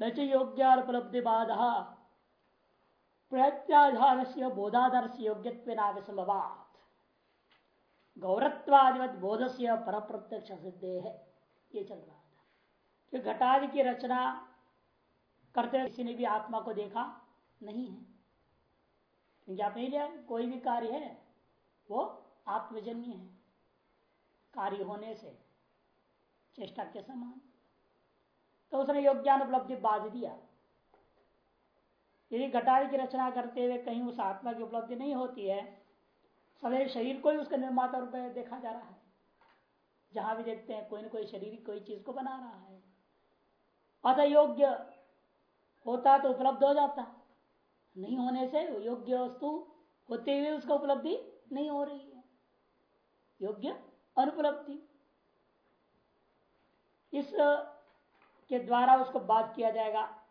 न च बाध प्रत्याधार से बोधाधार से योग्य नाग संभवात गौरत्वादिवत बोध से पर प्रत्यक्ष सिद्धे है ये चल रहा था कि घटादि की रचना करते किसी ने भी आत्मा को देखा नहीं है। क्योंकि आप नहीं लिया, कोई भी कार्य है, वो आत्मजन्य है। कार्य होने से चेष्टा के समान। तो उसने योग्यान उपलब्धि बाध दिया। यदि घटादि की रचना करते हुए कहीं उस आत्मा की उपलब्धि नहीं होती है, सदैव शरीर को ही उसका निर्माता रूप में देखा जा रहा है। जहाँ भी देखते हैं, कोई ना कोई शरीर कोई चीज़ को बना रहा है। अतः योग्य होता तो उपलब्ध हो जाता। नहीं होने से योग्य वस्तु होते हुए उसका उपलब्धि नहीं हो रही है। योग्य अनुपलब्धि। इस के द्वारा उसको बात किया जाएगा।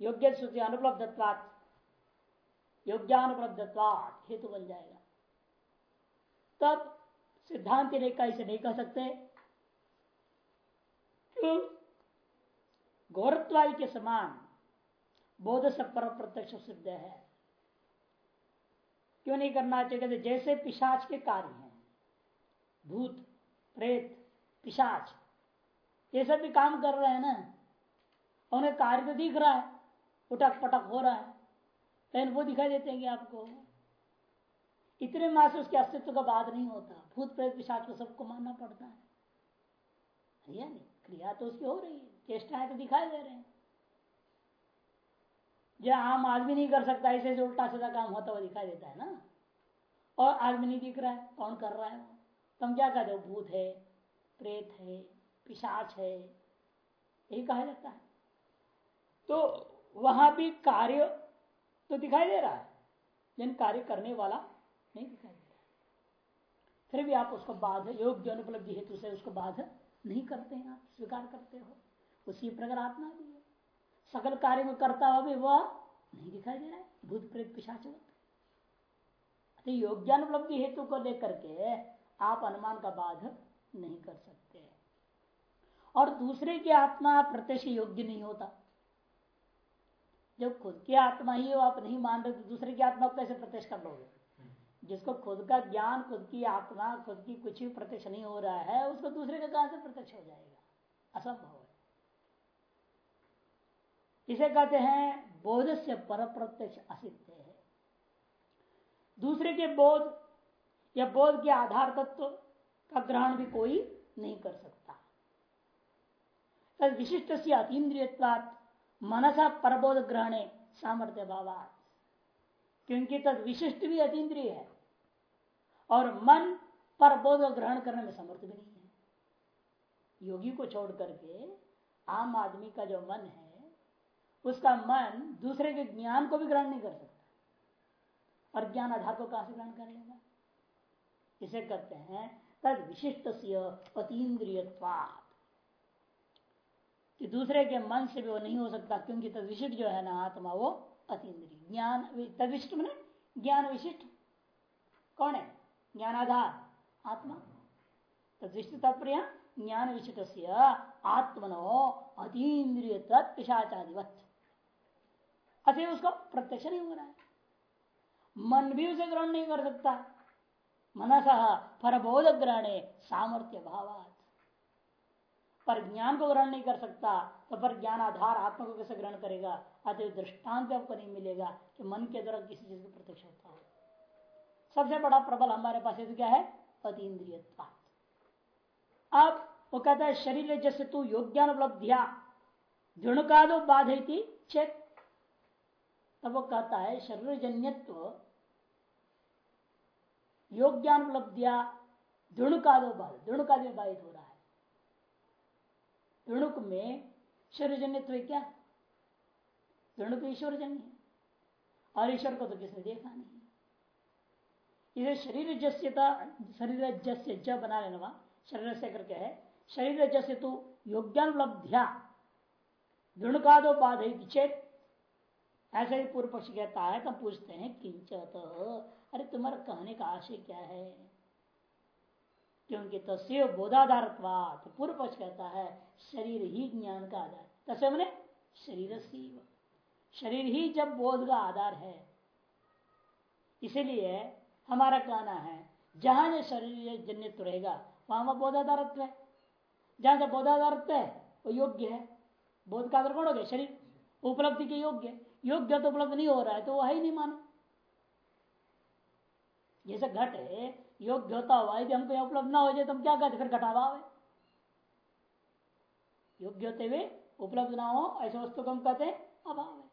योग्य श्रुति अनुपलब्धत्वात, योग्यानुपलब्धत्वात हेतु बन जाएगा। तब सिद्धांत का इसे नहीं कह सकते। क्यों? गौरत्वादि के समान बोध से पर प्रत्यक्ष सिद्ध है। क्यों नहीं करना चाहिए? जैसे पिशाच के कार्य हैं, भूत, प्रेत, पिशाच ये सब भी काम कर रहे हैं ना उन्हें कार्य तो दिख रहा है उटक पटक हो रहा है, लेकिन वो दिखाई देते हैं कि आपको इतने मास उसके अस्तित्व का बात नहीं होता। भूत प्रेत पिशाच को सबको मानना पड़ता है। या नहीं? क्रिया तो उसकी हो रही है। चेष्टाएँ तो दिखाई दे रहे हैं। जो आम आदमी नहीं कर सकता, ऐसे उल्टा सीधा काम होता हुआ दिखाई देता है ना। और आदमी नहीं दिख रहा है, कौन कर रहा है वो? तुम क्या कहते हो? भूत है, प्रेत है पिशाच है, यही कहा जाता है। तो वहाँ भी कार्य तो दिखाई दे रहा है, लेकिन कार्य करने वाला नहीं दिखाई दे रहा फिर भी आप उसको बाध, योग्य अनुपलब्धि हेतु से उसको बाध नहीं करते हैं, आप स्वीकार करते हो। उसी प्रकार आत्मा भी है, सकल कार्य में करता हुआ भी वह नहीं दिखाई दे रहा है, भूत प्रेत पिशाच तो योग्यानुपलब्धि हेतु को लेकर के आप अनुमान का बाध नहीं कर सकते। और दूसरे की आत्मा प्रत्यक्ष योग्य नहीं होता। जब खुद की आत्मा ही हो आप नहीं मान रहे तो दूसरे की आत्मा कैसे प्रत्यक्ष कर लोगे? जिसको खुद का ज्ञान खुद की आत्मा खुद की कुछ भी प्रत्यक्ष नहीं हो रहा है उसको दूसरे का कहाँ से प्रत्यक्ष हो जाएगा? असंभव है। इसे कहते हैं बोध से पर प्रत्यक्ष असिद्ध है। दूसरे के बोध या बोध के आधार तत्व का ग्रहण भी कोई नहीं कर सकता। तद विशिष्ट से अतीन्द्रियवाद मनसा परबोध ग्रहण सामर्थ्य भाव क्योंकि तद विशिष्ट भी अतीन्द्रिय है और मन पर बोध ग्रहण करने में समर्थ भी नहीं है। योगी को छोड़ करके आम आदमी का जो मन है, उसका मन दूसरे के ज्ञान को भी ग्रहण नहीं कर सकता और ज्ञान आधार को कहाँ से ग्रहण कर लेगा? इसे कहते हैं तद विशिष्ट कि दूसरे के मन से भी वो नहीं हो सकता, क्योंकि तद विशिष्ट जो है ना आत्मा, वो अतीन्द्रिय। ज्ञान तद मैंने ज्ञान विशिष्ट। कौन है? ज्ञानाधार। आत्मा। तदृष्टि तात्पर्य ज्ञान विशिष्ट आत्मनो अतीन्द्रिय तत्पिशाचादिवत अतः उसका प्रत्यक्ष नहीं हो रहा है। मन भी उसे ग्रहण नहीं कर सकता। मनस परबोध ग्रहण सामर्थ्य भाव पर ज्ञान को ग्रहण नहीं कर सकता तो पर ज्ञान आधार आत्मा को कैसे ग्रहण करेगा? अतः दृष्टांत आपको नहीं मिलेगा कि मन के द्वारा किसी चीज़ का प्रत्यक्ष होता है। सबसे बड़ा प्रबल हमारे पास तो क्या है? अतीन्द्रिय अब वो कहता है, शरीर जैसे तू योग्यानुपलब्धिया दृणुकादो बाधती चेत। तब वो कहता है शरीर जन्यत्व योग्यानुपलब्धिया दृणुकादो बाध दृणुकाद में बाधित हो रहा है। दृणुक में शरीर जन्यत्व क्या? दृणुक ईश्वर जन्य है। और ईश्वर को तो किसने देखा नहीं? इसे शरीर जस्यता शरीर जस्य ज बना लेना वहाँ शरीर से करके है? शरीर जस्य तो योग्यानुलब्ध्या। दृणुकादोपाधि चेत। ऐसा ही पूर्व पक्ष कहता है तो पूछते हैं, किंचत, अरे तुम्हारा कहने का आशय क्या है? क्योंकि तस्व बोधाधार पूर्व पक्ष कहता है शरीर ही ज्ञान का आधार। तस्व मैंने शरीर शरीर ही जब बोध का आधार है, इसीलिए हमारा कहना है, जहाँ जो शरीर जन्यत्व रहेगा, वहाँ वह बोधाधारत्व है। जहाँ जब बोधाधारत्व है वो योग्य है। बोध का आधार कौन हो गया? शरीर। उपलब्धि के योग्य योग्य तो उपलब्ध नहीं हो रहा है तो वह ही नहीं मानो। जैसे घट है योग्य होता हुआ यदि हमको उपलब्ध ना हो जाए तो हम क्या कहते फिर घटावा है। योग्य होते हुए उपलब्ध ना हो, ऐसे वस्तु को हम कहते हैं अभाव है।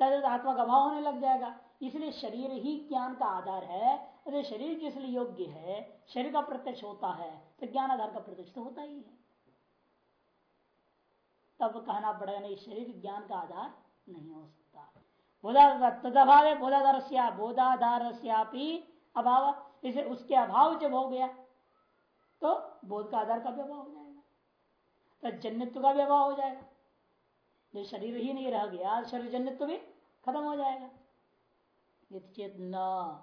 तद आत्मा का अभाव होने लग जाएगा। इसलिए शरीर ही ज्ञान का आधार है। अरे शरीर जिसलिए योग्य है? शरीर का प्रत्यक्ष होता है तो ज्ञान आधार का प्रत्यक्ष तो होता ही है। तब कहना पड़ेगा, नहीं, शरीर ज्ञान का आधार नहीं हो सकता। बोधा तदभाव है बोधाधार बोधाधार अभाव। इसे उसके अभाव जब हो गया तो बोध का आधार का भी अभाव हो जाएगा। तो जन्यत्व का भी अभाव हो जाएगा। जो शरीर ही नहीं रह गया, शरीर जन्यत्व भी खत्म हो जाएगा। न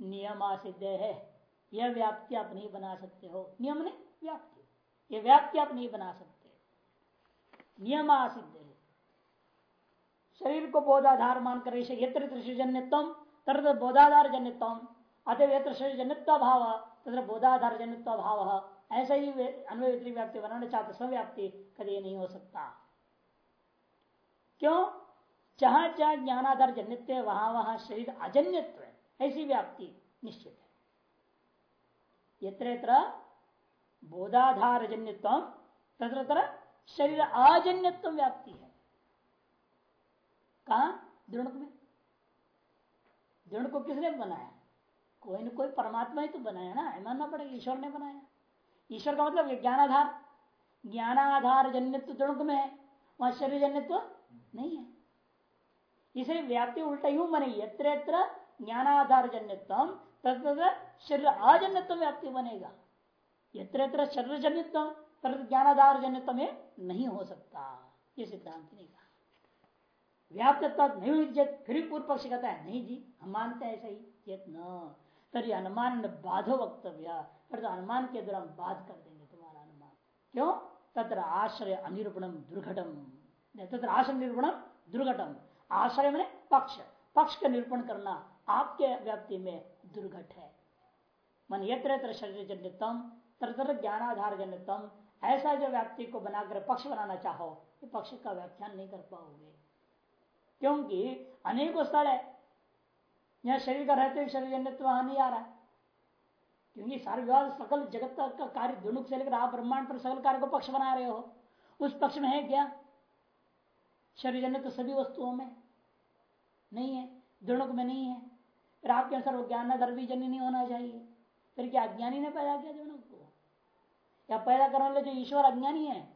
नियम सिद्ध है। यह व्याप्ति आप नहीं बना सकते हो। नियम ने व्याप्ति। यह व्याप्ति आप नहीं बना सकते। नियम सिद्ध है। शरीर को बोधाधार मान कर यत्र जन्यत्म तरत बोधाधार जन्यत्म अतः यत्र शरीर जन्यत्व भाव तथा बोधाधार जन्यत्व भाव ऐसा ही अन्वय व्याप्ति बनाना चाहते स्वव्याप्ति कभी नहीं हो सकता। क्यों? जहाँ जहाँ ज्ञानाधार जन्यत्व है, वहाँ वहाँ शरीर अजन्यत्व है। ऐसी व्याप्ति निश्चित है। यत्र यत्र बोधाधार जन्यत्व तत्र शरीर अजन्यत्व व्याप्ति है। कहा? दृढ़ में। दृढ़ को किसने बनाया? कोई न कोई परमात्मा ही तो बनाया ना। मानना पड़ेगा ईश्वर ने बनाया। ईश्वर का मतलब ज्ञानाधार। ज्ञानाधार जन्यत्व दृढ़ में है, वहाँ शरीर जन्यत्व नहीं है। इसलिए व्याप्ति उल्टा यूँ बने यत्र ज्ञानाधार जन्यत्व तथा शरीर अजन्यत्व व्याप्ति बनेगा। यत्र शरीर जन्यत्व तथा ज्ञानाधार जन्यत्व में नहीं हो सकता, ये सिद्धांत नहीं कहा। व्याप्त नहीं फिर पूर्व पक्ष कहता है, नहीं जी, हम मानते हैं ऐसा ही न तरी अनुमान बाधो वक्तव्य फिर तो अनुमान के द्वारा बात कर देंगे तुम्हारा अनुमान। क्यों? तत्र आश्रय अनिरूपणम दुर्घटम। तत्र आश्रय निरूपणम दुर्घटम। आश्रय में पक्ष। पक्ष का निरूपण करना आपके व्याप्ति में दुर्घट है। मन यत्र शरीर जन्यतम तरह ज्ञानाधार जन्यतम। ऐसा जो व्याप्ति को बनाकर पक्ष बनाना चाहो, ये पक्ष का व्याख्यान नहीं कर पाओगे। क्योंकि अनेकों स्थल है। यहाँ शरीर का रहते हुए शरीर जन्यत्व नहीं आ रहा है। क्योंकि सारे विवाद सकल जगत का कार्य दुनुक से लेकर आप ब्रह्मांड पर सकल कार्य को पक्ष बना रहे हो। उस पक्ष में है क्या? शरीर जन्य तो सभी वस्तुओं में नहीं है दुणुक में नहीं है। फिर आपके अनुसार वो ज्ञान गर्भी जन्य नहीं होना चाहिए। फिर क्या अज्ञानी ने पैदा किया दुणुक को? या पैदा करने वाले जो ईश्वर अज्ञानी है,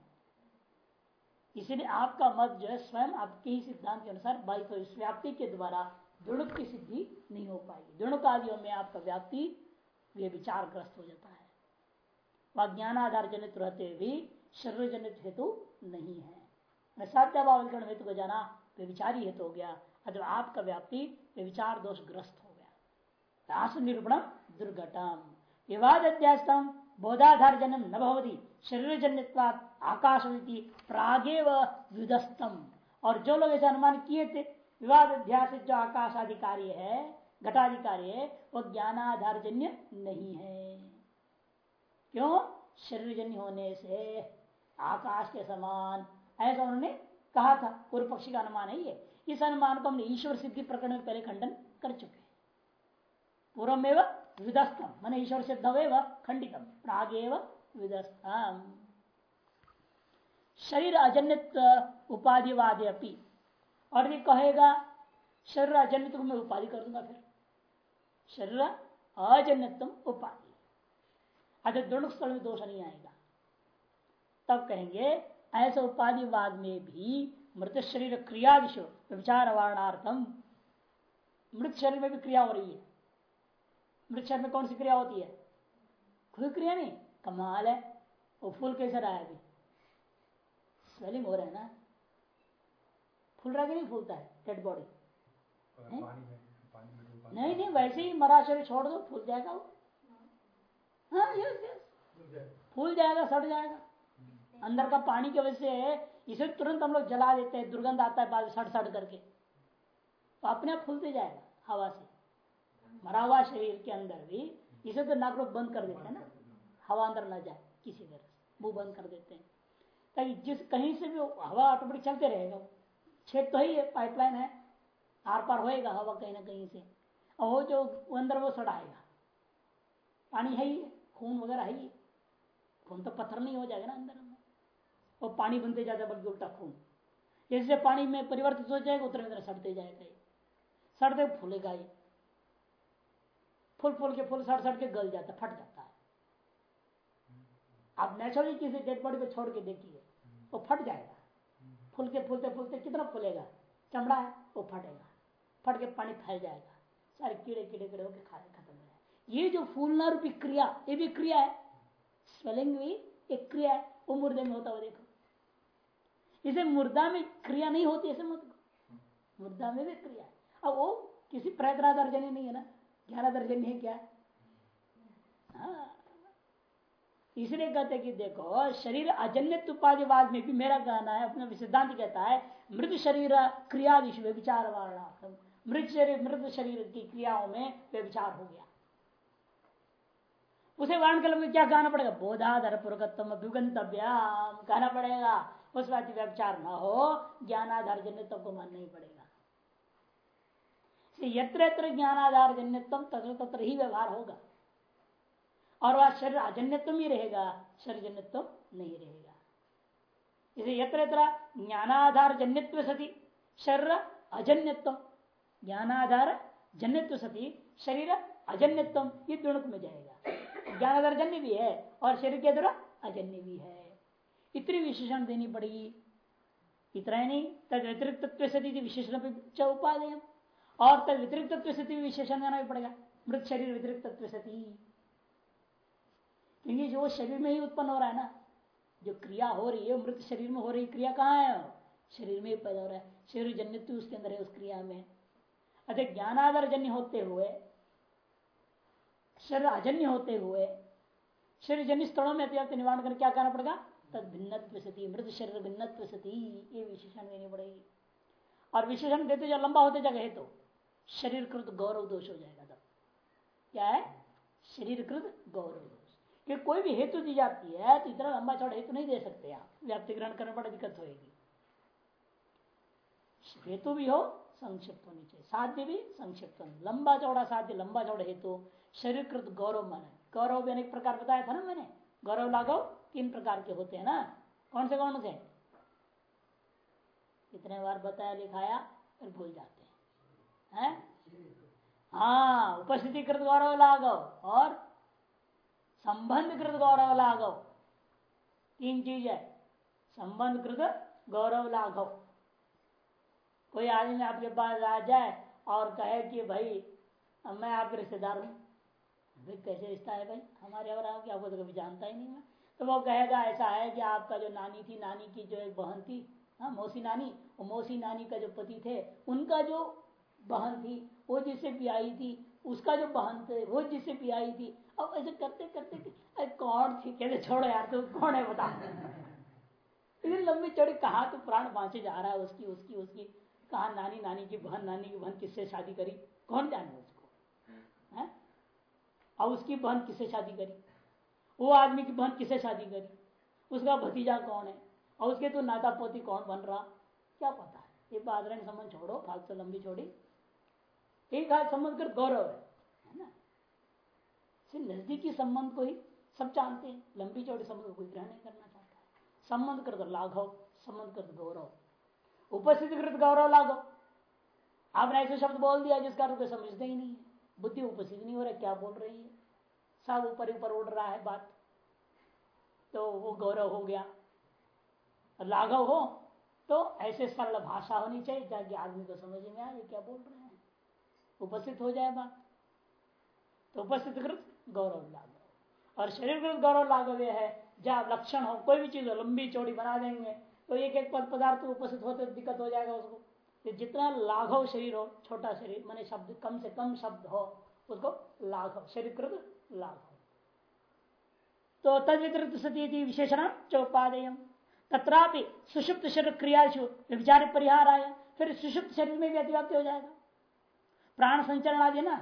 इसीलिए आपका मत जो है स्वयं आपके ही सिद्धांत के अनुसार बाई इस व्याप्ति के द्वारा दृढ़ की सिद्धि नहीं हो पाएगी। दृढ़ आदियों में आपका व्याप्ति वे विचारग्रस्त हो जाता है। वह ज्ञानाधार जनित रहते भी शरीर जनित हेतु नहीं है। साध्याभाव हेतु को जाना वे विचारी हेतु हो गया, अथवा आपका व्याप्ति वे विचार दोष ग्रस्त हो गया। रास निरूपण दुर्घटम विवाद अध्यास्तम बोधाधार जन्म न भवती शरीर जन्यवाद आकाश होती प्रागेव विदस्तम और जो लोग ऐसे अनुमान किए थे विवाद अध्यास जो आकाश अधिकारी है घटाधिकारी है वो ज्ञानाधार जन्य नहीं है। क्यों? शरीर जन्य होने से आकाश के समान, ऐसा उन्होंने कहा था। पूर्व पक्षी का अनुमान है ये। इस अनुमान को हमने ईश्वर सिद्धि प्रकरण में पहले खंडन कर चुके पूर्व में विदस्तम मैंने ईश्वर सिद्ध व खंडितम, प्रागेव विदस्तम शरीर अजन्य उपाधिवादी अपनी और ये कहेगा, शरीर अजन्य मैं उपाधि कर दूँगा फिर। शरीर अजन्यतम उपाधि। अगर दोनों स्थल में दोष नहीं आएगा। तब कहेंगे, ऐसे उपाधिवाद में भी मृत शरीर क्रिया दिशो विचार वारणार्थम। मृत शरीर में भी क्रिया हो रही है। मृत शरीर में कौन सी क्रिया होती है? कोई क्रिया नहीं, कमाल है। वो फूल कैसे रहा है अभी? स्वेलिंग हो रहा है ना? फूल रहा कि नहीं फूलता है? डेड बॉडी नहीं नहीं वैसे ही मरा शरीर छोड़ दो फूल जाएगा वो। हाँ यस यस फूल जाएगा सड़ जाएगा। अंदर का पानी की वजह से इसे तुरंत हम लोग जला देते हैं दुर्गंध आता है बाद सड़ सड़ करके। तो अपने आप फूलते जाएगा हवा से। मरा हुआ शरीर के अंदर भी इसे तो नाक रोक बंद कर देते हैं ना। हवा अंदर न जाए किसी तरह से। मुँह बंद कर देते हैं। ताकि जिस कहीं से भी हवा ऑटोमेटिक चलते रहेगा छेद तो ही है पाइपलाइन है आर पार होएगा हवा कहीं ना कहीं से। और वो जो अंदर वो सड़ाएगा पानी है ही, खून वगैरह है ही। खून तो पत्थर नहीं हो जाएगा ना अंदर में। वो पानी बनते जाता है, बल्कि उल्टा खून। जैसे पानी में परिवर्तित हो जाएगा उतने उतने सड़ते जाएगा। सड़ते फूलेगा ये फूल फूल के फूल सड़ सड़ के गल जाता फट जाता है। आप नेचुरली किसी डेड बॉडी को छोड़ के देखिए, वो फट जाएगा। फूल के फूलते फूलते कितना फूलेगा? चमड़ा है, वो फटेगा। फट के पानी फैल जाएगा। सारे कीड़े कीड़े कीड़े होकर खा खत्म हो जाए। ये जो फूलना रूपी क्रिया, ये भी क्रिया है। स्वेलिंग भी एक क्रिया है। वो मुर्दे में होता हुआ देखो। इसे मुर्दा में क्रिया नहीं होती, ऐसे मत मुर्दा में भी क्रिया है। अब वो किसी प्रयत्नादर्जनी नहीं है ना? ज्ञानादर्जनी है क्या? हाँ। इसलिए कहते कि देखो, शरीर अजन्य उपाधिवाद में भी मेरा कहना है, अपना सिद्धांत कहता है, मृत शरीर क्रिया विश्व विचार वारणा मृत शरीर मृत शरीर की क्रियाओं में वे विचार हो गया। उसे वर्ण के लोग क्या कहना पड़ेगा? बोधाधर पूर्वकत्म अभ्युगंतव्याम कहना पड़ेगा। उस बात व्यवचार न हो, ज्ञानाधार जन्यत्व को मानना ही पड़ेगा। यत्र यत्र ज्ञानाधार जन्यत्व तत्र तत्र ही व्यवहार होगा। और वह शरीर अजन्यत्व ही रहेगा, शरीर जन्यत्व नहीं रहेगा। इसे यत्र यत्र ज्ञानाधार जन्यत्व सती, शरीर अजन्यत्व ज्ञानाधार, जन्यत्व सती, शरीर अजन्यत्व ये दोनों में जाएगा। ज्ञानाधार जन्य भी है और शरीर के द्वारा अजन्य भी है। इतनी विशेषण देनी पड़ेगी। इतना ही नहीं, तद व्यतिरिक्त सती विशेषण उपाधेय और तद व्यतिरिक्त सती विशेषण देना भी पड़ेगा। मृत शरीर व्यतिरिक्त सती। क्योंकि जो शरीर में ही उत्पन्न हो रहा है ना, जो क्रिया हो रही है, मृत शरीर में हो रही क्रिया कहाँ है? शरीर में ही पैदा हो रहा है। शरीर जन्य उसके अंदर है, उस क्रिया में। अतः ज्ञानादर जन्य होते हुए शरीर अजन्य होते हुए शरीर जन्य स्थलों में अत्यंत निवारण कर क्या करना पड़ेगा? तद भिन्नत्व सती, मृत शरीर भिन्नत्व सती, ये विशेषण देनी पड़ेगी। और विशेषण देते जो लंबा होते जगह तो शरीर कृत गौरव दोष हो जाएगा तब। क्या है? शरीर कृत गौरव दोष। कि कोई भी हेतु दी जाती है तो इतना लंबा चौड़ा हेतु नहीं दे सकते आप। व्याप्ति ग्रहण करने बड़ा दिक्कत होगी हेतु भी हो संक्षिप्त होनी चाहिए। साध्य भी संक्षिप्त लंबा चौड़ा साध्य, लंबा चौड़ा हेतु शरीर कृत गौरव माने गौरव भी अनेक प्रकार बताया था ना मैंने। गौरव लागव तीन प्रकार के होते हैं ना। कौन से कौन से? कितने बार बताया, लिखाया, फिर भूल जाते हैं। है? हाँ उपस्थिति कृत गौरव लागव और संबंध कृत गौरव लाघव तीन चीज़ है। संबंध कृत गौरव लाघव कोई आदमी आपके पास आ जाए और कहे कि भाई मैं आपके रिश्तेदार हूँ। भाई, कैसे रिश्ता है भाई? हमारे और आपके, आपको तो कभी जानता ही नहीं मैं तो वो कहेगा, ऐसा है कि आपका जो नानी थी, नानी की जो एक बहन थी हाँ मौसी नानी, वो मौसी नानी का जो पति थे, उनका जो बहन थी, वो जिससे पियाई थी, उसका जो बहन थे, वो जिससे पियाई थी। अब ऐसे करते करते अरे, कौन थी? कहते, छोड़ो यार, तू कौन है बता। लंबी चौड़ी कहा तो प्राण बांचे जा रहा है उसकी उसकी उसकी। कहा नानी नानी की बहन नानी की बहन किससे शादी करी? कौन जाने उसको? है? और उसकी बहन किससे शादी करी? वो आदमी की बहन किससे शादी करी? उसका भतीजा कौन है? और उसके तो नाता पोती कौन बन रहा? क्या पता है? ये बादरण संबंध छोड़ो फालतू लंबी छोड़ी। एक हाथ संबंध कर गौरव है ना? नजदीकी संबंध को ही सब जानते हैं। लंबी चौड़ी संबंध कोई ग्रहण नहीं करना चाहता। संबंध कर दो लाघव संबंध कर दो गौरव। उपस्थिति कृत गौरव लाघव आपने ऐसे शब्द बोल दिया जिसका तो समझते ही नहीं है। बुद्धि उपस्थित नहीं हो रहा, क्या बोल रही है? सब ऊपर ऊपर उड़ रहा है बात। तो वो गौरव हो गया। लाघव हो तो ऐसे सरल भाषा होनी चाहिए ताकि आदमी को समझ में आए क्या बोल रहे हैं। उपस्थित हो जाए बात। तो उपस्थित कृत गौरव लाघव और शरीर कृत गौरव लाघव यह है, जहाँ लक्षण हो, कोई भी चीज़ लंबी चौड़ी बना देंगे। तो एक एक पद पदार्थ उपस्थित होते दिक्कत हो जाएगा उसको। तो जितना लाघव शरीर हो, छोटा शरीर, मैंने शब्द, कम से कम शब्द हो, उसको लाघव शरीर कृत लाघव। तो तद व्यतिरिक्त सती विशेषण चौपादेय। तथापि सुषुप्त शरीर क्रियाशु विचार परिहार आया, फिर सुषुप्त शरीर में भी अतिव्याप्ति हो जाएगा। प्राण संचरण आदि ना?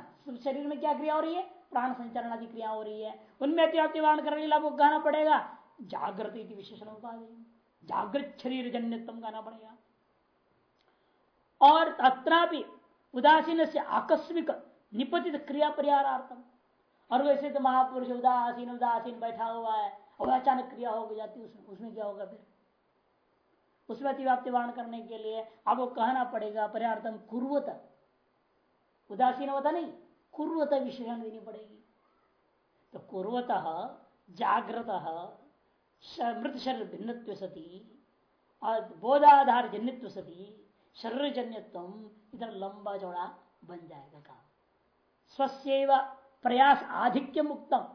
शरीर में क्या क्रिया हो रही है? प्राण संचरण आदि क्रिया हो रही है। उनमें अतिव्याप्ति वारण करने के लिए आपको कहना पड़ेगा, जागृत विशेषण उपाधि जागृत शरीर जन्यत्म कहना पड़ेगा और अत्रापि उदासीन से आकस्मिक निपतित क्रिया परिहारार्थम। और वैसे तो महापुरुष उदासीन उदासीन बैठा हुआ है और अचानक क्रिया हो जाती उसमें उसमें क्या होगा फिर? उसमें अतिव्याप्ति वारण करने के लिए आपको कहना पड़ेगा पर्यार्थम कुर्वत। उदासीन होता नहीं, कुर्वत विशेषण देनी पड़ेगी। तो कुर्वत, जागृत मृत शरीर भिन्न सती। बोधाधार जन्यत्व सती। शरीर जन्यत्व इधर लंबा चौड़ा बन जाएगा काम। स्वस्थ प्रयास आधिक्य मुक्तम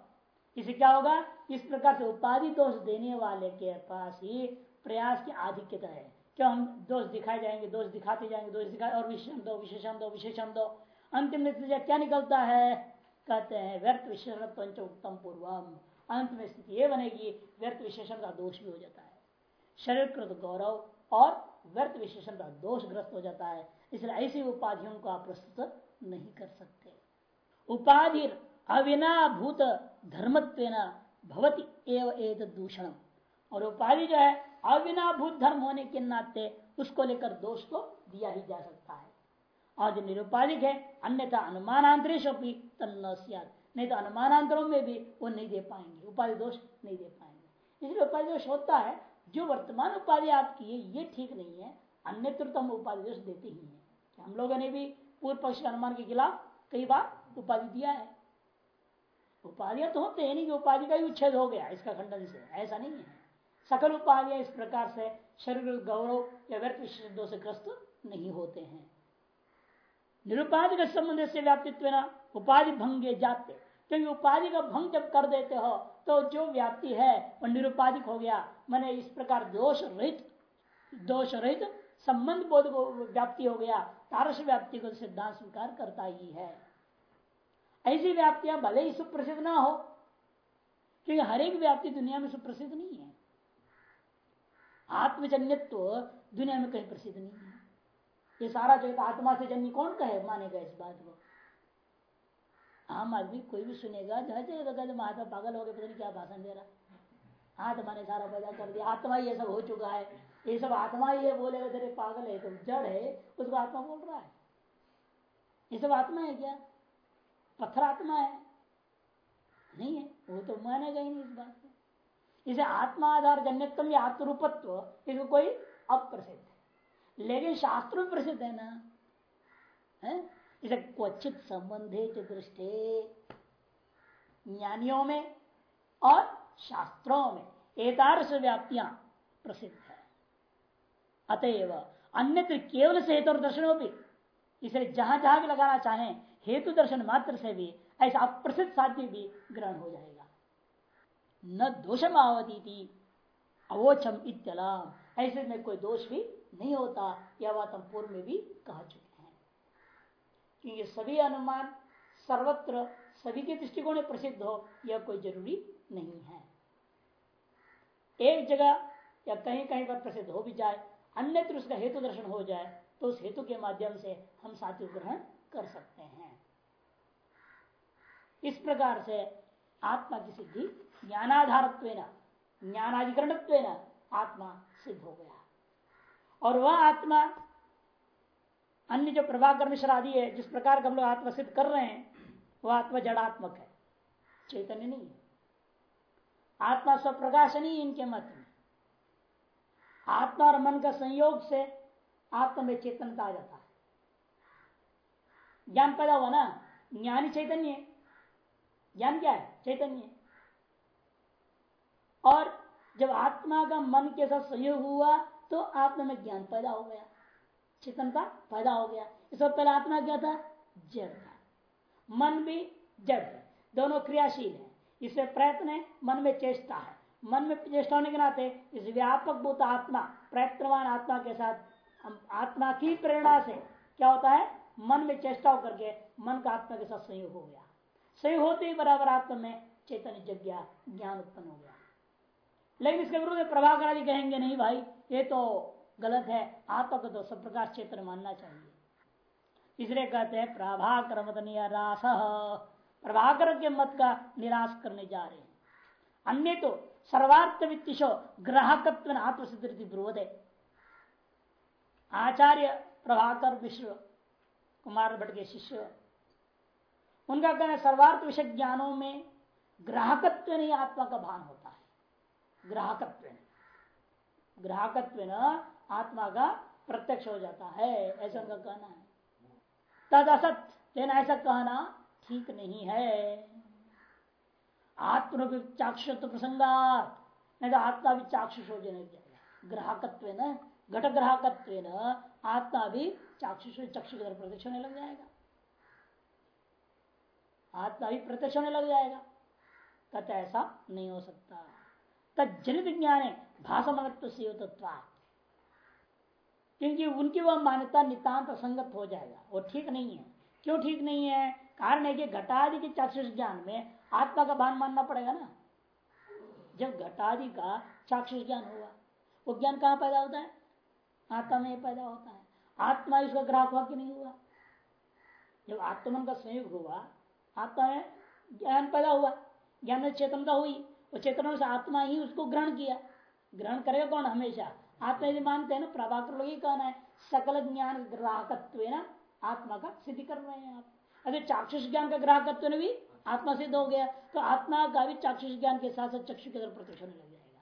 इसे क्या होगा? इस प्रकार से उपाधि दोष देने वाले के पास ही प्रयास की आधिक्यता है। क्यों? हम दोष दिखाए जाएँगे, दोष दिखाते जाएँगे, दोष दिखाए और विशेषण दो विशेषण दो विशेषण दो। अंतिम नतीजा क्या निकलता है? कहते हैं व्यर्थ विशेषण पंच उत्तम पूर्वम। अंत में स्थिति यह बनेगी, व्यर्थ विशेषण का दोष भी हो जाता है। शरीर कृत गौरव और व्यर्थ विशेषण का दोष ग्रस्त हो जाता है। इसलिए ऐसी उपाधियों को आप प्रस्तुत नहीं कर सकते। उपाधि अविनाभूत धर्मत्व भवती एव दूषण और उपाधि जो है, अविनाभूत धर्म होने के नाते उसको लेकर दोष तो दिया ही जा सकता है। और जो निरुपाधिक है, अन्यथा अनुमानांतरेश तन्न नहीं तो अनुमानांतरों में भी वो नहीं दे पाएँगे, उपाधि दोष नहीं दे पाएँगे। इसलिए उपाधि दोष होता है, जो वर्तमान उपाधि आपकी है, ये ठीक नहीं है, अन्यत्र तो हम उपाधि दोष देते ही है। हम लोगों ने भी पूर्व पक्ष अनुमान के खिलाफ कई बार उपाधि दिया है? उपाधियाँ तो होते हैं, नहीं कि उपाधि का ही उच्छेद हो गया, इसका खंडन से ऐसा नहीं है। सकल उपाधियाँ इस प्रकार से शरीर गौरव या व्यर्थ विशेषों से ग्रस्त नहीं होते हैं। निरुपाधि संबंध से व्याप्तित्व उपाधि भंगे जाते। क्योंकि उपाधि का भंग जब कर देते हो तो जो व्याप्ति है वह निरुपाधिक हो गया। मैंने इस प्रकार दोष रहित दोष रहित संबंध बोध को व्याप्ति हो गया। तारस व्याप्ति को सिद्धांत स्वीकार करता ही है। ऐसी व्याप्तियाँ भले ही सुप्रसिद्ध ना हो क्योंकि हर एक व्याप्ति दुनिया में सुप्रसिद्ध नहीं है। आत्मजन्यत्व दुनिया में कहीं प्रसिद्ध नहीं है। ये सारा जगत आत्मा से जन्य कौन कहे, मानेगा इस बात को? आम आदमी कोई भी सुनेगा जगह महात्मा पागल हो गए, पता नहीं क्या भाषण दे रहा। आत्मा ने सारा पैदा कर दिया, आत्मा ये सब हो चुका है। ये सब आत्मा ही है बोलेगा तेरे पागल है तो जड़ है, उसको आत्मा बोल रहा है। ये सब आत्मा है क्या? पत्थर आत्मा है? नहीं है, वो तो मानेगा ही नहीं इस बात को। इसे आत्मा आधार जन्यतम या आत्मरूपत्व इसको कोई अप्रसिद्ध है। लेकिन शास्त्र में प्रसिद्ध है ना? है? इसे क्वचित संबंधे दृष्टि ज्ञानियों में और शास्त्रों में एतारस व्याप्तियाँ प्रसिद्ध है। अतएव अन्यत्र केवल से हेतु और दर्शनों भी इसलिए जहाँ जहाँ भी लगाना चाहें, हेतु दर्शन मात्र से भी ऐसा अप्रसिद्ध साध्य भी ग्रहण हो जाएगा। न दोषम आवती थी अवोचम इत्यलाम। ऐसे में कोई दोष भी नहीं होता, यह बात हम पूर्व में भी कह चुके क्योंकि सभी अनुमान सर्वत्र, सभी के दृष्टिकोण में प्रसिद्ध हो, यह कोई ज़रूरी नहीं है। एक जगह या कहीं कहीं पर प्रसिद्ध हो भी जाए, अन्यत्र उसका हेतु दर्शन हो जाए तो उस हेतु के माध्यम से हम सात्विक ग्रहण कर सकते हैं। इस प्रकार से आत्मा की सिद्धि ज्ञानाधार ज्ञानाधिकरण आत्मा सिद्ध हो गया। और वह आत्मा अन्य जो प्रभाकर मिश्र आदि है, जिस प्रकार का हम लोग आत्मा सिद्ध कर रहे हैं वह आत्मा जड़ात्मक है। चैतन्य नहीं है। आत्मा स्वप्रकाश नहीं इनके मत में। आत्मा और मन का संयोग से आत्मा में चेतनता आ जाता है। ज्ञान पैदा हुआ ना? ज्ञानी चैतन्य ज्ञान क्या है? चैतन्य और जब आत्मा का मन के साथ संयोग हुआ तो आत्मा में ज्ञान पैदा हो गया। चेतनता पैदा हो गया। इस पहले आत्मा क्या था? जड़ था। मन भी जड़ है। दोनों क्रियाशील है। इससे प्रयत्न है, मन में चेष्टा है। मन में चेष्टा होने के नाते इस व्यापक भूत आत्मा, प्रयत्नवान आत्मा के साथ आत्मा की प्रेरणा से क्या होता है? मन में चेष्टा होकर के मन का आत्मा के साथ संयोग हो गया। संयोग होते ही बराबर आत्मा में चैतन्य जग्ञा ज्ञान उत्पन्न हो गया। लेकिन इसके विरुद्ध प्रभाकर आदि कहेंगे, नहीं भाई, ये तो गलत है आत्मा को तो सब प्रकाश चेतन मानना चाहिए। इसलिए कहते हैं, प्रभाकर निराश। प्रभाकर के मत का निराश करने जा रहे हैं। अन्य तो सर्वार्थ वित्तिशो ग्राहकत्व आत्मसिद्धि विरोध आचार्य प्रभाकर विश्व कुमार भट्ट के शिष्य। उनका कहना है सर्वार्थ विषय ज्ञानों में ग्राहकत्व नहीं आत्मा का भान होता है। ग्राहकत्व। ग्राहकत्व आत्मा का प्रत्यक्ष हो जाता है, ऐसा उनका कहना है। तद असत लेकिन ऐसा कहना ठीक नहीं है। आत्म चाक्षुष प्रसंगात, नहीं तो आत्मा भी चाक्षुष हो जाने ग्राहकत्व न, घट ग्राहकत्व न, आत्मा भी चाक्षुष चक्षु प्रत्यक्ष होने लग जाएगा। आत्मा भी प्रत्यक्ष होने लग जाएगा। कहते ऐसा नहीं हो सकता। तनित ज्ञान है भाषमत्व से क्योंकि उनकी वह मान्यता नितांत संगत हो जाएगा। वो ठीक नहीं है। क्यों ठीक नहीं है? कारण है कि घटादि के चाक्षुष ज्ञान में आत्मा का भान मानना पड़ेगा ना। जब घटादि का चाक्षुष ज्ञान हुआ, वो ज्ञान कहाँ पैदा होता है? आत्मा में पैदा होता है। आत्मा इसका ग्राहक वाक्य नहीं हुआ। जब आत्मन का संयोग हुआ, आत्मा में ज्ञान पैदा हुआ। ज्ञान में चेतनता हुई। और चेतन से आत्मा ही उसको ग्रहण किया। ग्रहण करेगा कौन? हमेशा। आत्मा यदि मानते हैं ना प्रभाकर लोग ही कहना है सकल ज्ञान ग्राहकत्व आत्मा का सिद्धि कर रहे हैं आप अरे चाक्षुष ज्ञान का ग्राहकत्व भी आत्मा सिद्ध हो गया तो आत्मा का भी चाक्षुष ज्ञान के साथ साथ चक्षु के तरफ़ प्रत्यक्ष होने लग जाएगा।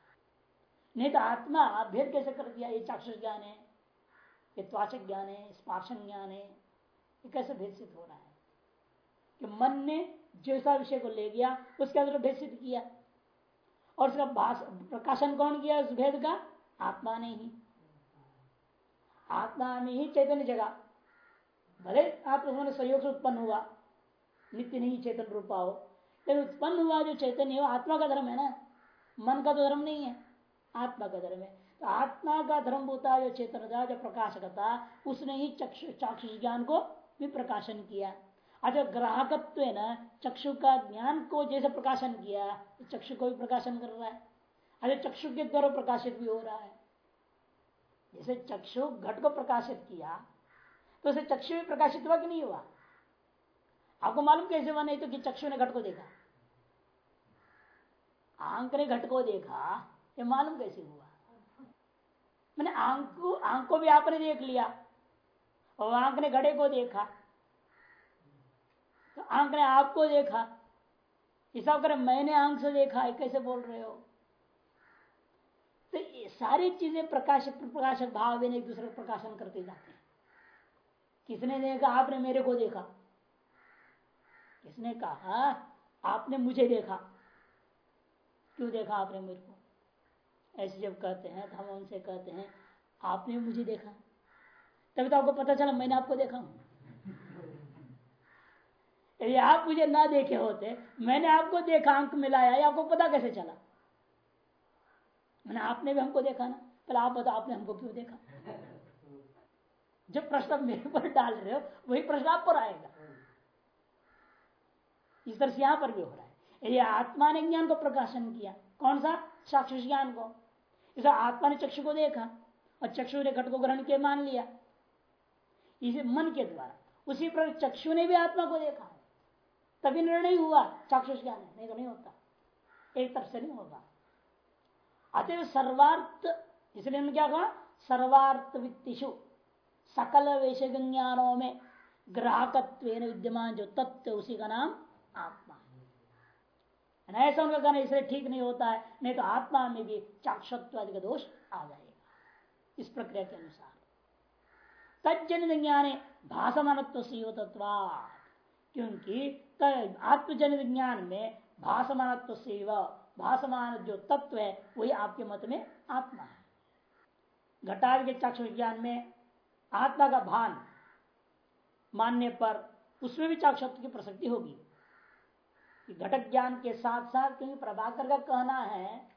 नहीं तो आत्मा भेद कैसे कर दिया ये चाक्षुष ज्ञान है ये त्वाचक ज्ञान है स्पार्शन ज्ञान है ये कैसे भेद सिद्ध हो रहा है? कि मन ने जैसा विषय को ले गया, उसके अंदर भेद सिद्ध किया। और उसका प्रकाशन कौन किया उस भेद का? आत्मा ने ही आत्मा में ही चैतन्य जगा। भले आत्मा सहयोग से उत्पन्न हुआ, नित्य नहीं चेतन रूपा हो, लेकिन उत्पन्न हुआ जो चैतन्य हो, आत्मा का धर्म है ना? मन का तो धर्म नहीं है, आत्मा का धर्म है। तो आत्मा का धर्म होता जो चेतन था, जो प्रकाशकता उसने ही चक्षु चाक्षुष ज्ञान को भी प्रकाशन किया। अच्छा ग्राहकत्व न, चक्षु का ज्ञान को जैसे प्रकाशन किया तो चक्षु को भी प्रकाशन कर रहा है। अरे चक्षु के द्वारा प्रकाशित भी हो रहा है। जैसे चक्षु घट को प्रकाशित किया तो उसे चक्षु भी प्रकाशित हुआ कि नहीं हुआ? आपको मालूम कैसे हुआ? नहीं तो कि चक्षु ने घट को देखा। आँख ने घट को देखा, ये मालूम कैसे हुआ? मैंने आँख आँख को भी आपने देख लिया, और आँख ने घड़े को देखा तो आँख ने आपको देखा। हिसाब करें मैंने आँख से देखा कैसे बोल रहे हो? सारी चीज़ें प्रकाश प्रकाशक भाव एक दूसरे प्रकाशन करते जाते हैं। किसने देखा? आपने मेरे को देखा। किसने कहा? आपने मुझे देखा। क्यों देखा आपने मेरे को? ऐसे जब कहते हैं तो हम उनसे कहते हैं, आपने मुझे देखा। तभी तो आपको पता चला, मैंने आपको देखा। हूँ यदि आप मुझे ना देखे होते, मैंने आपको देखा, अंक मिलाया आपको पता कैसे चला? मैंने आपने भी हमको देखा ना, पहले आप बताओ, आपने हमको क्यों देखा? जो प्रश्न मेरे पर डाल रहे हो, वही प्रश्न आप पर आएगा। इस तरह से यहाँ पर भी हो रहा है। यदि आत्मा ने ज्ञान को प्रकाशन किया। कौन सा? चाक्षुष ज्ञान को। इसे आत्मा ने चक्षु को देखा और चक्षु ने घट को ग्रहण के मान लिया। इसे मन के द्वारा। उसी पर चक्षु ने भी आत्मा को देखा। तभी निर्णय हुआ चाक्षुष ज्ञान नहीं तो नहीं होता। एक तरफ़ से नहीं होगा। अतः सर्वार्थ, इसलिए हमने क्या कहा? सर्वार्थ वित्तिशु सकल वैश्य ज्ञानों में ग्राहकत्व विद्यमान जो तत्व उसी का नाम आत्मा। है ऐसा उनका कहना, इसलिए ठीक नहीं होता है, नहीं तो आत्मा में भी चाक्षत्व आदि का दोष आ जाएगा, इस प्रक्रिया के अनुसार। तजन ज्ञान भाषमानत्व से क्योंकि आत्मजनित ज्ञान में भाषमानत्व से भाषमान जो तत्व है, वही आपके मत में आत्मा है। घटाद के चक्ष विज्ञान में आत्मा का भान मानने पर उसमें भी चाक्षत्व की प्रसक्ति होगी। घटक ज्ञान के साथ साथ क्योंकि प्रभाकर का कहना है,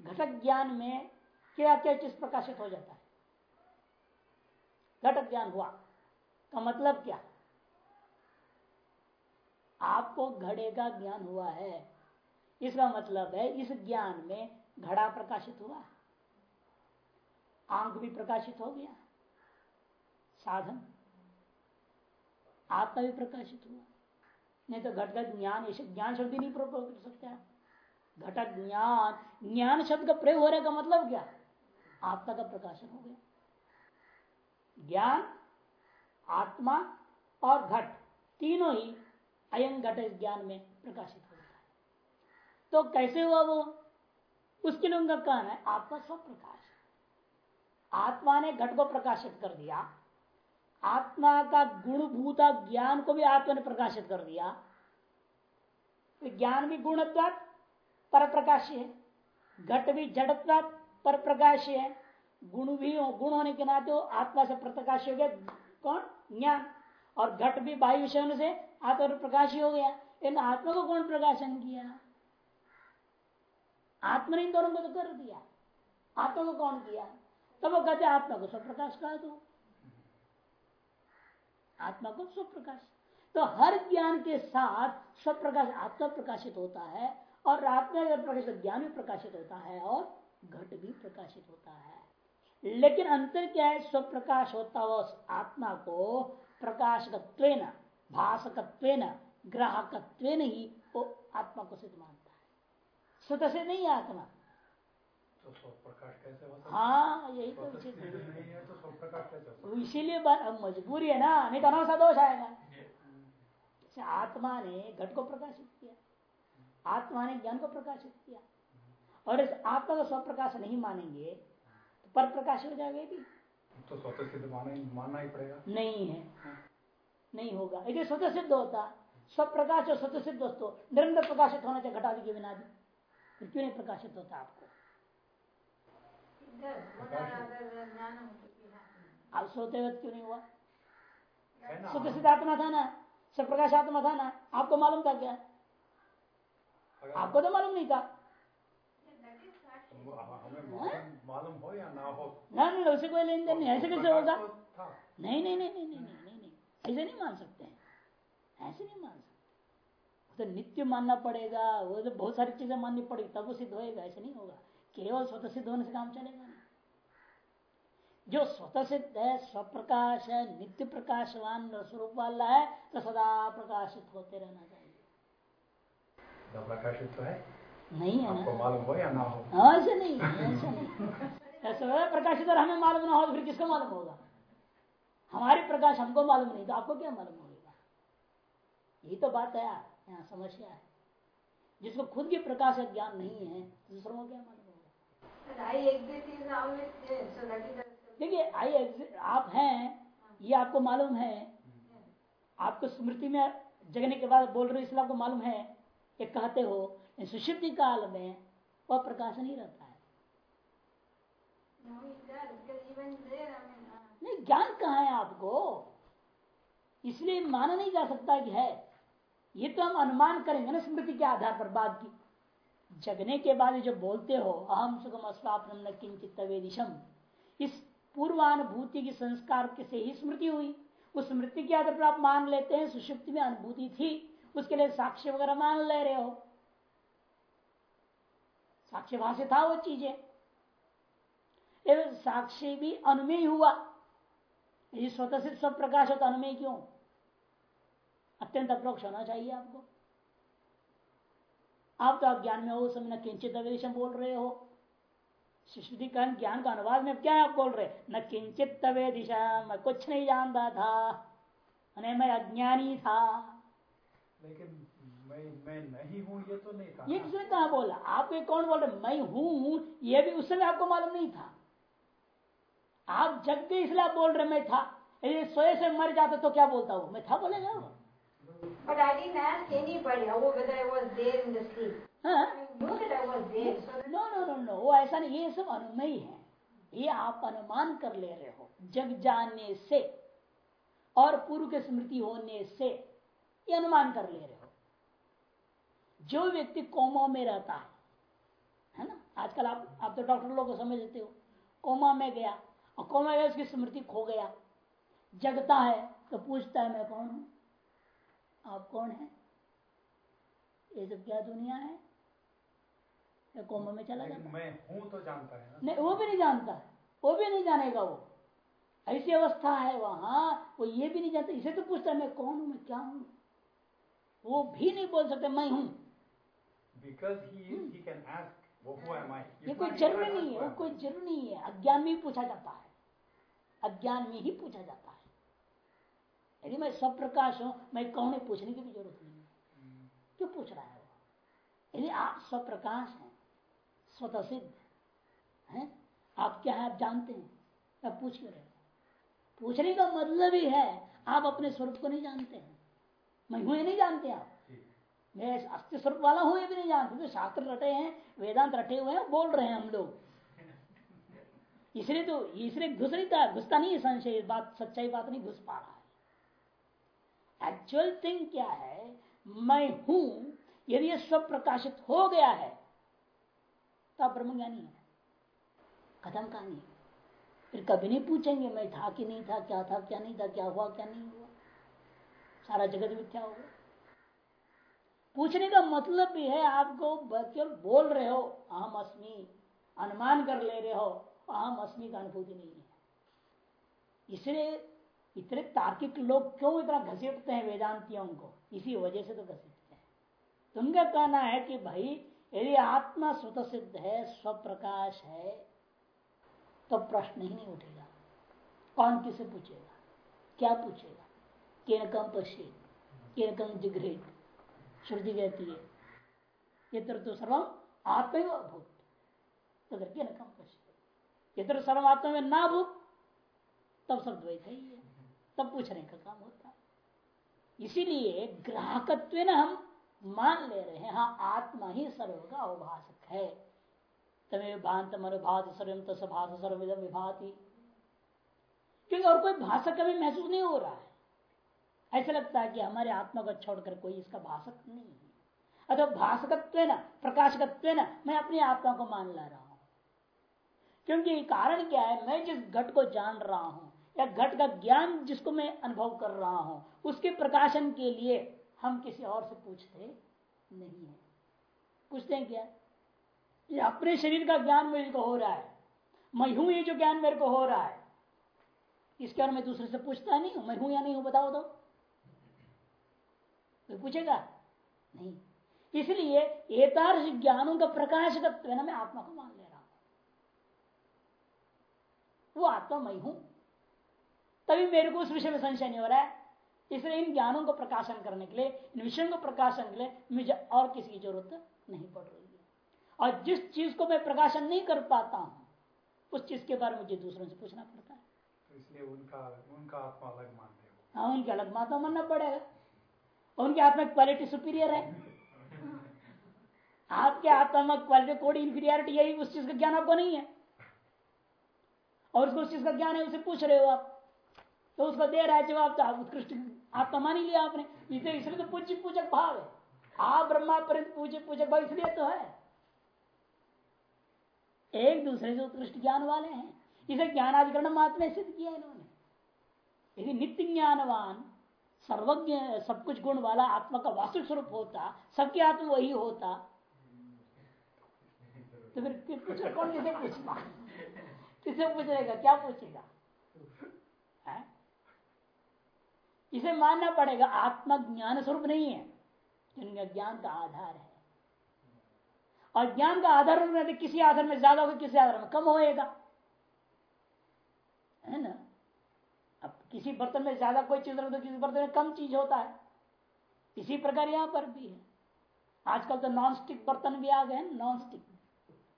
घटक ज्ञान में क्या क्या चीज़ प्रकाशित हो जाता है? घटक ज्ञान हुआ, का मतलब क्या? आपको घड़े का ज्ञान हुआ है। इसका मतलब है इस ज्ञान में घड़ा प्रकाशित हुआ, आँख भी प्रकाशित हो गया, साधन आत्मा भी प्रकाशित हुआ। नहीं तो घट का ज्ञान ज्ञान शब्द नहीं प्रयोग कर सकते घटक ज्ञान ज्ञान शब्द का प्रयोग हो रहे का मतलब क्या? आत्मा का प्रकाशन हो गया। ज्ञान, आत्मा और घट, तीनों ही अयं घट ज्ञान में प्रकाशित तो कैसे हुआ वो? उसके लिए उनका कहना है, आत्मा स्व प्रकाश आत्मा ने घट को प्रकाशित कर दिया। आत्मा का गुणभूता ज्ञान को भी आत्मा ने प्रकाशित कर दिया। ज्ञान भी गुणत्वात पर प्रकाश है। घट भी जड़त्वात पर प्रकाश है। गुण भी गुण होने के नाते आत्मा से प्रकाश हो गया। कौन? ज्ञान। और घट भी वायु से आत्मा प्रकाश हो गया। इन आत्मा को कौन प्रकाशन किया? आत्मा ने इन दोनों को तो कर दिया। आत्मा को कौन किया? तब वो कहते, आत्मा को स्वप्रकाश कहा तो आत्मा को स्वप्रकाश। तो हर ज्ञान के साथ स्वप्रकाश, आत्मा प्रकाशित होता है और आत्मा प्रकाशित ज्ञान भी प्रकाशित होता है और घट भी प्रकाशित होता है। लेकिन अंतर क्या है? स्वप्रकाश होता हुआ आत्मा को प्रकाशकत्व भाषकत्व ग्राहकत्व ही वो आत्मा को सिद्ध मानता स्वतः से नहीं आत्मा। तो प्रकाश कैसे होता हाँ? यही तो उचित नहीं है तो प्रकाश कैसे इसीलिए मजबूरी है ना नहीं तो सा दोष आएगा। आत्मा ने घट को प्रकाशित किया आत्मा ने ज्ञान को प्रकाशित किया और इस आत्मा का स्वप्रकाश नहीं मानेंगे तो पर प्रकाश हो जाएगा भी। तो स्वतः सिद्ध माना मानना ही पड़ेगा। नहीं है। नहीं होगा। यदि स्वतः सिद्ध होता। स्वप्रकाश और स्वतः सिद्ध वस्तु निरंतर प्रकाशित होना चाहिए घटा के बिना भी। क्यों नहीं प्रकाशित होता आपको आप सोते वक्त क्यों नहीं हुआ स्वतः सिद्ध आत्मा था ना स्वप्रकाश आत्मा था ना आपको मालूम था क्या आपको तो मालूम नहीं था मालूम हो या ना हो ना नहीं उसे कोई लेन देन नहीं ऐसे कैसे होगा नहीं नहीं नहीं नहीं नहीं नहीं नहीं ऐसे नहीं मान सकते हैं ऐसे नहीं मान सकते तो नित्य मानना पड़ेगा वो तो बहुत सारी चीज़ें माननी पड़ेगी तब वो सिद्ध होएगा ऐसे नहीं होगा। केवल स्वतः सिद्ध होने से काम चलेगा नहीं जो स्वतः सिद्ध है स्वप्रकाश है नित्य प्रकाशवान स्वरूप वाला है तो सदा प्रकाशित होते रहना चाहिए। प्रकाशित तो है। नहीं है ना। मालूम हो या ना हो? हाँ, ऐसे नहीं ऐसा नहीं ऐसा प्रकाशित और हमें मालूम ना हो तो फिर किसको मालूम होगा? हमारे प्रकाश हमको मालूम नहीं तो आपको क्या मालूम होगा? यही तो बात है। यहाँ समस्या है। जिसको खुद के प्रकाश का ज्ञान नहीं है दूसरों को क्या मालूम होगा? देखिए आई आप हैं ये आपको मालूम है। आपको स्मृति में जगने के बाद बोल रहे इसलिए आपको मालूम है। ये कहते हो सुषुप्ति काल में वह प्रकाश नहीं रहता है। नहीं ज्ञान कहा है आपको? इसलिए माना नहीं जा सकता कि है। ये तो हम अनुमान करेंगे ना स्मृति के आधार पर बात की। जगने के बाद जो बोलते हो अहम सुगम अस्वापन न किंचित वेदिशम इस पूर्वानुभूति की संस्कार से ही स्मृति हुई। उस स्मृति के आधार पर आप मान लेते हैं, सुषुप्ति में अनुभूति थी, उसके लिए साक्ष्य वगैरह मान ले रहे हो। साक्ष्य भाष्य था वो चीज़ें। साक्षी भी अनुमेय हुआ। यदि स्वतः से सब प्रकाश हो तो अनुमेय क्यों? अत्यंत अप्रोक्ष होना चाहिए आपको। आप तो आप ज्ञान में हो समय न किंचित अवेशम बोल रहे हो। सुश्रुति ज्ञान का अनुवाद में क्या आप बोल रहे न किंचित तवे दिशा मैं कुछ नहीं जानता था। मैं अज्ञानी था। लेकिन मैं मैं नहीं हूँ ये तो नहीं कहा। ये किसने कहा बोला? आप ये कौन बोल रहे मैं हूँ ये भी उस समय आपको मालूम नहीं था। आप जग गए इसलिए आप बोल रहे मैं था। यदि सोए से मर जाता तो क्या बोलता हूँ मैं था बोलेगा But I didn't ask anybody. Whether I was there in the sleep. हाँ? नो नो नो नो वो ऐसा नहीं ये सब अनुमय है। ये आप अनुमान कर ले रहे हो जग जाने से और पूर्व के स्मृति होने से ये अनुमान कर ले रहे हो। जो व्यक्ति कोमा में रहता है है ना? आजकल आप आप तो डॉक्टर लोग को समझते हो। कोमा में गया और कोमा में उसकी स्मृति खो गया। जगता है तो पूछता है मैं कौन हूँ? आप कौन है? ये सब क्या दुनिया है? या कोमा में चला जाता? मैं हूँ तो जानता है ना। नहीं वो भी नहीं जानता। वो भी नहीं जानेगा वो। ऐसी अवस्था है वहाँ वो ये भी नहीं जानता। इसे तो पूछता मैं कौन हूँ? मैं क्या हूँ? वो भी नहीं बोल सकते मैं हूँ। Because he he can ask वो हु एम आई ये कोई ज़रूरी नहीं है वो कोई ज़रूरी नहीं है। अज्ञान में ही पूछा जाता है। अज्ञान में ही पूछा जाता है। यदि मैं सब प्रकाश हूँ मैं कौन है पूछने की भी ज़रूरत नहीं है। क्यों पूछ रहा है वो? यदि आप स्वप्रकाश हैं स्वतः सिद्ध है आप क्या है आप जानते हैं? तब पूछ क्यों रहे पूछने का मतलब ही है आप अपने स्वरूप को नहीं जानते हैं। मैं हूँ ये नहीं जानते आप? मैं अस्थि स्वरूप वाला हूँ ये भी नहीं जानते? तो शास्त्र रटे हैं वेदांत रटे हुए हैं बोल रहे हैं हम लोग। इसलिए तो इसलिए घुस नहीं था घुसता नहीं है संशय बात सच्चाई बात नहीं घुस पा रहा है। एक्चुअल थिंग क्या है? मैं हूँ, यदि ये स्व प्रकाशित हो गया है तो आप ब्रह्मज्ञानी है। खत्म कहानी फिर कभी नहीं पूछेंगे, मैं था कि नहीं था, क्या था, क्या नहीं था, क्या हुआ, क्या नहीं हुआ। सारा जगत मिथ्या होगा पूछने का मतलब भी है, आपको केवल बोल रहे हो अहम अस्मी, अनुमान कर ले रहे हो अहम अस्मी का अनुभूति नहीं है। इसलिए इतने तार्किक लोग क्यों इतना घसीटते हैं वेदांतियों को? इसी वजह से तो घसीटते हैं। तुमका कहना है कि भाई, यदि आत्मा स्वतः सिद्ध है, स्वप्रकाश है तो प्रश्न ही नहीं उठेगा। कौन किसे पूछेगा? क्या पूछेगा? केन कम पश्चिम केन कम जिग्रेट? श्रुति कहती है ये तो सर्व आत्म अभूत। तदर के कम पश्चिम ये सर्व आत्मा में ना भूत तब सब द्वैत है। तब पूछने का काम होता इसीलिए ग्राहकत्व हम मान ले रहे हैं हाँ आत्मा ही सर्व का अवभाषक है। तमें भांत अनुभात सर्वम तभाष सर्विदम विभाति। क्योंकि और कोई भाषक कभी महसूस नहीं हो रहा है। ऐसा लगता है कि हमारे आत्मा को छोड़कर कोई इसका भाषक नहीं है। अतः भाषकत्व न प्रकाशकत्व न मैं अपनी आत्मा को मान ला रहा हूँ। क्योंकि कारण क्या है? मैं जिस घट को जान रहा हूँ या घट का ज्ञान जिसको मैं अनुभव कर रहा हूँ, उसके प्रकाशन के लिए हम किसी और से पूछते नहीं है। पूछते हैं क्या? ये अपने शरीर का ज्ञान मेरे को हो रहा है। मैं हूँ ये जो ज्ञान मेरे को हो रहा है। इसके और मैं दूसरे से पूछता नहीं हूँ। मैं हूँ या नहीं हूँ बताओ तो। पूछेगा? नहीं। इसलिए एतार्श ज्ञानों का प्रकाश प्रकाशकत्व ना, मैं आत्मा को मान ले रहा हूँ। वो आत्मा मैं हूँ। तभी मेरे को उस विषय में संशय नहीं हो रहा है। इसलिए इन ज्ञानों को प्रकाशन करने के लिए इन विषयों को प्रकाशन के लिए मुझे और किसी की ज़रूरत नहीं पड़ रही है। और जिस चीज़ को मैं प्रकाशन नहीं कर पाता हूँ उस चीज़ के बारे में मुझे दूसरों से पूछना पड़ता है। तो इसलिए उनका उनका आत्मा अलग मानते हो। हाँ उनके अलग माता मानना पड़ेगा। उनके आत्मा क्वालिटी सुपीरियर है। आपके आत्मा में क्वालिटी कोडी इंफीरियरिटी यही उस चीज़ का ज्ञान आपको नहीं है। और उसको उस चीज़ का ज्ञान है उसे पूछ रहे हो आप। तो उसको दे रहा है जवाब तो उत्कृष्ट आत्मा मान ही लिया आपने। इसे इसलिए तो पूज्य पूजक भाव है। आप ब्रह्मा पर पूज्य पूजक भाव इसलिए तो है। एक दूसरे से उत्कृष्ट ज्ञान वाले हैं। इसे ज्ञानाधिकरण मात्र में सिद्ध किया इन्होंने। यदि नित्य ज्ञानवान, सर्वज्ञ, सब कुछ गुण वाला आत्मा का वास्तविक स्वरूप होता, सबके आत्मा वही होता तो फिर कौन किसे पूछता किसे पूछेगा? क्या पूछेगा है? इसे मानना पड़ेगा आत्मा ज्ञान स्वरूप नहीं है। जिनका ज्ञान का आधार है। और ज्ञान का आधार में किसी आधार में ज़्यादा होगा, किसी आधार में कम होएगा। है ना? अब किसी बर्तन में ज़्यादा कोई चीज़ दो, किसी बर्तन में कम चीज़ होता है। इसी प्रकार यहाँ पर भी है। आजकल तो नॉन स्टिक बर्तन भी आ गए हैं नॉन स्टिक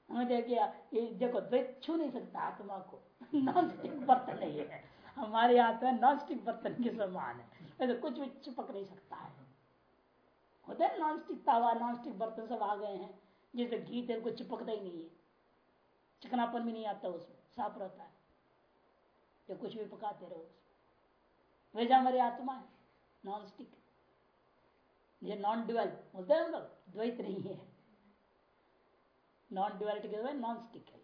देखिए, ये देखो द्वैत छू नहीं सकता आत्मा को। नॉन स्टिक बर्तन नहीं है। हमारे हाथ में नॉन स्टिक बर्तन के समान है। तो कुछ भी चिपक नहीं सकता है। होते हैं नॉन स्टिक तावा नॉन स्टिक बर्तन सब आ गए हैं। जैसे घी, तेल को चिपकता ही नहीं है। चिकनापन भी नहीं आता उसमें, साफ़ रहता है। या कुछ भी पकाते रहो उसमें। वैसा हमारी आत्मा है नॉन स्टिक ये नॉन ड्यूअल बोलते हैं हम लोग, द्वैत नहीं है। नॉन ड्यूअलिटी के नॉन स्टिक है।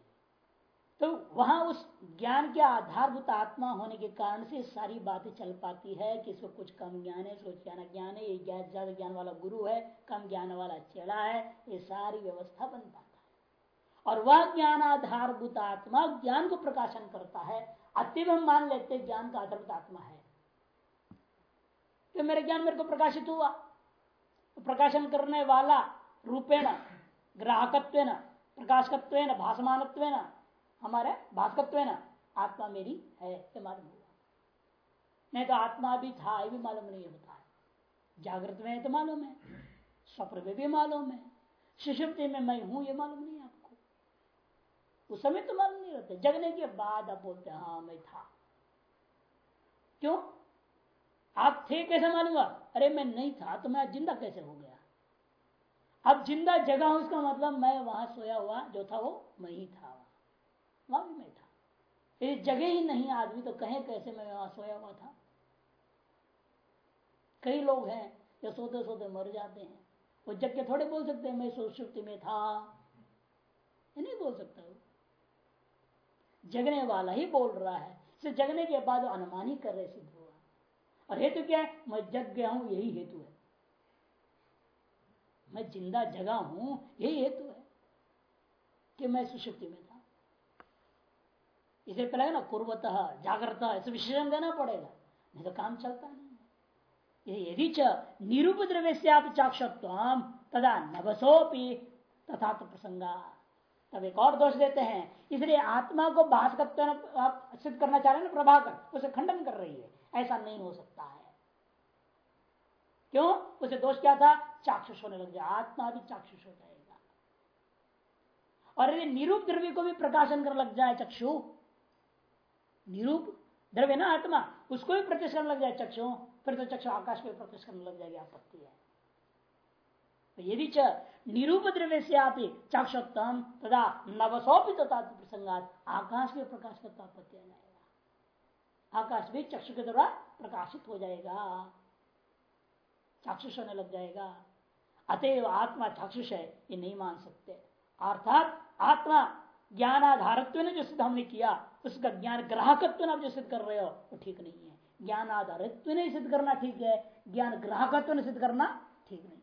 तो वहाँ उस ज्ञान के आधारभूत आत्मा होने के कारण से सारी बातें चल पाती है कि इसको कुछ कम ज्ञान है, इसको ज़्यादा ज्ञान है, ये ज़्यादा ज्ञान वाला गुरु है, कम ज्ञान वाला चेला है, ये सारी व्यवस्था बन पाता है। और वह ज्ञान आधारभूत आत्मा ज्ञान को प्रकाशन करता है अतिव हम मान लेते ज्ञान का आधारभूत आत्मा है। तो मेरे ज्ञान मेरे को प्रकाशित हुआ। तो प्रकाशन करने वाला रूपेण ग्राहकत्व प्रकाशकत्व भाषमानत्व हमारे भास्कत्व आत्मा मेरी है, ये मालूम हुआ नहीं तो आत्मा भी था, ये भी मालूम नहीं होता है। जागृत में तो मालूम है। स्वप्न में भी मालूम है। सुषुप्ति में मैं हूँ, ये मालूम नहीं आपको। उस समय तो मालूम नहीं रहता। जगने के बाद आप बोलते हाँ मैं था। क्यों? आप थे, कैसे मालूम हुआ? अरे, मैं नहीं था तो मैं ज़िंदा कैसे हो गया? अब ज़िंदा जगह हूँ, उसका मतलब मैं वहाँ सोया हुआ, जो था वो मैं ही था। वहाँ भी मैं था। ये जगह ही नहीं, आदमी तो कहे कैसे मैं वहाँ सोया हुआ था। कई लोग हैं जो सोते सोते मर जाते हैं। वो जग के थोड़े बोल सकते हैं, मैं सुश्रुति में था। ये नहीं बोल सकता वो। जगने वाला ही बोल रहा है। सिर्फ़ जगने के बाद अनुमान ही कर रहे सिद्ध हुआ। और हेतु क्या है? मैं जग गया हूँ, यही हेतु है। मैं ज़िंदा जगा हूँ, यही हेतु है कि मैं सुषुप्ति में इसे पहले ना कुर्वत, जागृत, ऐसे विशेषण देना पड़ेगा। नहीं तो काम चलता नहीं। यदि च निरूप द्रव्य से आप चाक्षत्व तदा नवसोपी तथा तो प्रसंगा। तब एक और दोष देते हैं। इसलिए आत्मा को भाषकत्व आप सिद्ध करना चाह रहे हैं प्रभाकर, उसे खंडन कर रही है। ऐसा नहीं हो सकता है। क्यों? उसे दोष क्या था? चाक्षुष होने लग जाए। आत्मा भी चाक्षुष हो जाएगा। और यदि निरूप द्रव्य को भी प्रकाशन कर लग जाए चक्षु निरूप, द्रव्य ना आत्मा, उसको भी प्रत्यक्ष करने लग जाए चक्षु, फिर तो चक्षु आकाश में प्रत्यक्ष करने लग जाएगी आपत्ति है। तो यदि च निरूप द्रव्य से आप चाक्षोत्तम तथा नवसोपी तथा प्रसंगात आकाश में प्रकाश करता आपत्ति आ जाएगा आकाश भी चक्षु के द्वारा प्रकाशित हो जाएगा। चाक्षुष होने लग जाएगा। अतएव आत्मा चाक्षुष है, ये नहीं मान सकते। अर्थात आत्मा ज्ञानाधारत्व ने जो सिद्ध हमने किया उसका ज्ञान ग्राहकत्व आप जो सिद्ध कर रहे हो, वो ठीक नहीं है। ज्ञान आधारित्व ने सिद्ध करना ठीक है, ज्ञान ग्राहकत्व ने सिद्ध करना ठीक नहीं